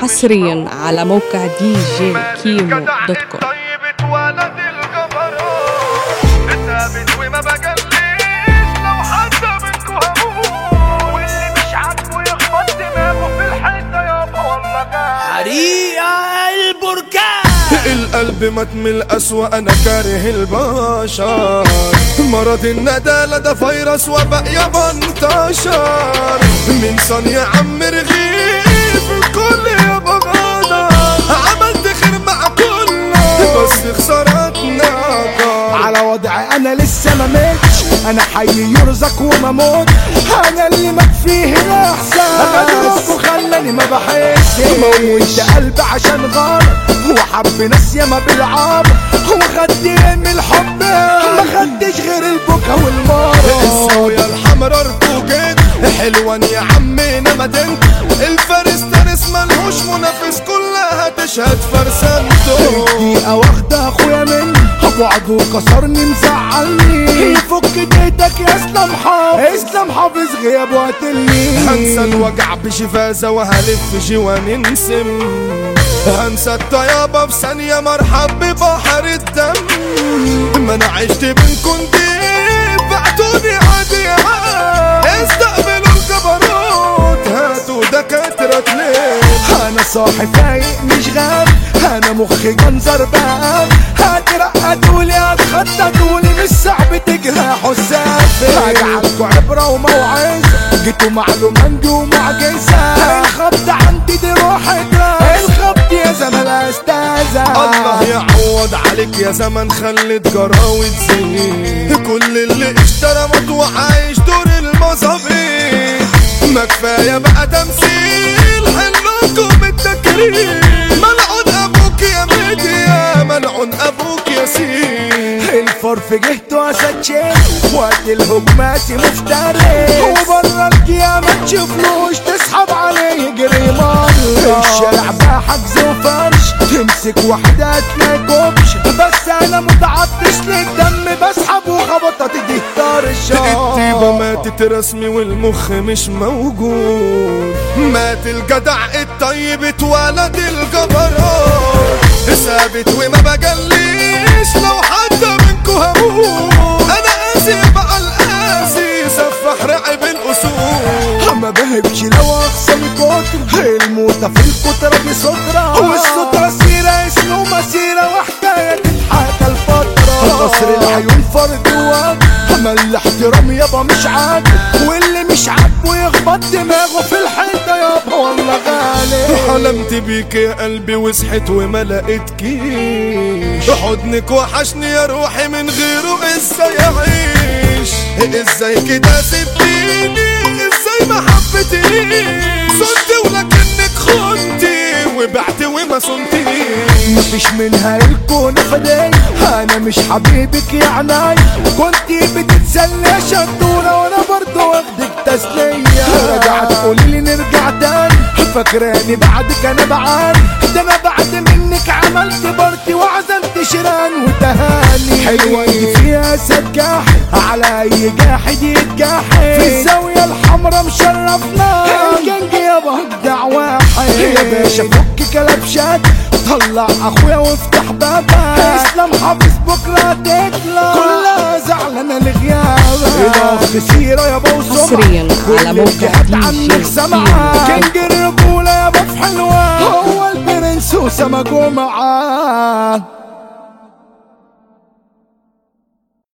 حصريا على موقع دي جي كيمو dot com. اتولد الجبروت. ثابت وما بجليش لو حتى منكو واللي مش عاجبه يخبط دماغه في يابا والله حريقة البركان. القلب مات من القسوة أنا كاره البشر. مرض الندالة ده فيروس يابا انتشر من ثانية عم وضعي أنا لسه ما متش أنا حي يرزق وما موت أنا اللي مات فيه الاحساس وخلاني ما بحسش موت قلبي عشان غلط وحب ناس ياما بالعار. وخد من الحب. ما خدش غير البكا والمرض الزاوية الحمرا ارتوجت حلوة يا عمنا مدينة الفارس تارس ملهوش منافس. كلها تشهد فرسانته بعده كسرني مزعلني. فك إيدك يا اسلام حافظ. اسلام حافظ غياب وقتلني هنسى الوجع بشفازة وهلف جواني نسم هنسى الطيابة في ثانية مرحب ببحر الدم. ما أنا عشت بينكم دي أنا صاحي فايق مش غاب أنا مخي جنزر بقى هترقدولي هتخططولي مش صعب تجرح حسافي. هجعلكوا عبرة وموعظة جيتوا معلومة ومعجزة الخبط عندي دي روحك الخبط يا زمن أستاذة. الله يعوض عليك يا زمن خلت جراوي تزيد. كل اللي اشترى موت وعايش دور المظابيط ما كفاية بقى تمثيل حلوكم ملعون أبوك يا ميديا ملعون أبوك يا سين الفرف جهته اسد شيخ وقت الهجمات مفترس وبره القيامة تشوفلوش تسحب عليه يجري مرة الشارع بقى حجز وفرش تمسك واحدة تلاقي كوبش بس أنا متعطش للدم الطيبة ماتت رسمي والمخ مش موجود. مات الجدع الطيب اتولد الجبروت ثابت وما بجليش لو حد منكو هموت. أنا قاسي بقى القاسي سفح رعب الأسود. ما بهبش لو اخسر كتر الموتة في الكترة دي سترة والسترة سيرة اسمه مسيرة؟ وحكاية تتحكى الفترة. قصر العيون فرد وقت اما الاحترام يابا مش عادل واللي مش عاجبه يخبط دماغه في الحيطة يابا والله غالي. حلمت بيك يا قلبي وصحيت وما لقيتكيش حضنك وحشني يا روحي من غيره إزاي أعيش؟ إزاي كده سبتيني؟ إزاي ما حبيتيش صنت ولكنك خنتي وبعت وما صنتيش. مفيش منها الكون فداي أنا مش حبيبك يا عناي كنتي بتتسلى شطورة وأنا برضو واخدك تسلية. رجعت قولي لي نرجع تاني. فاكراني بعدك أنا بعاني. ده أنا بعد منك عملت بارتي وعزمت شيران وتهاني. حلوة فيها سجاحي على أي جاحد يتجاحد. في الزاوية الحمرا مشرفنا الجنج يابا يا باشا فك كلبشات طلع أخويا وافتح بابك. اسلام حافظ بكره تطلع كلها زعلانه لغيابك الاخ سيرة يابا وسمعه حصرياً على كل موقع عنك سمعة. كيمو. king الرجوله يابا في حلوة. هو البرنس وسما جمعه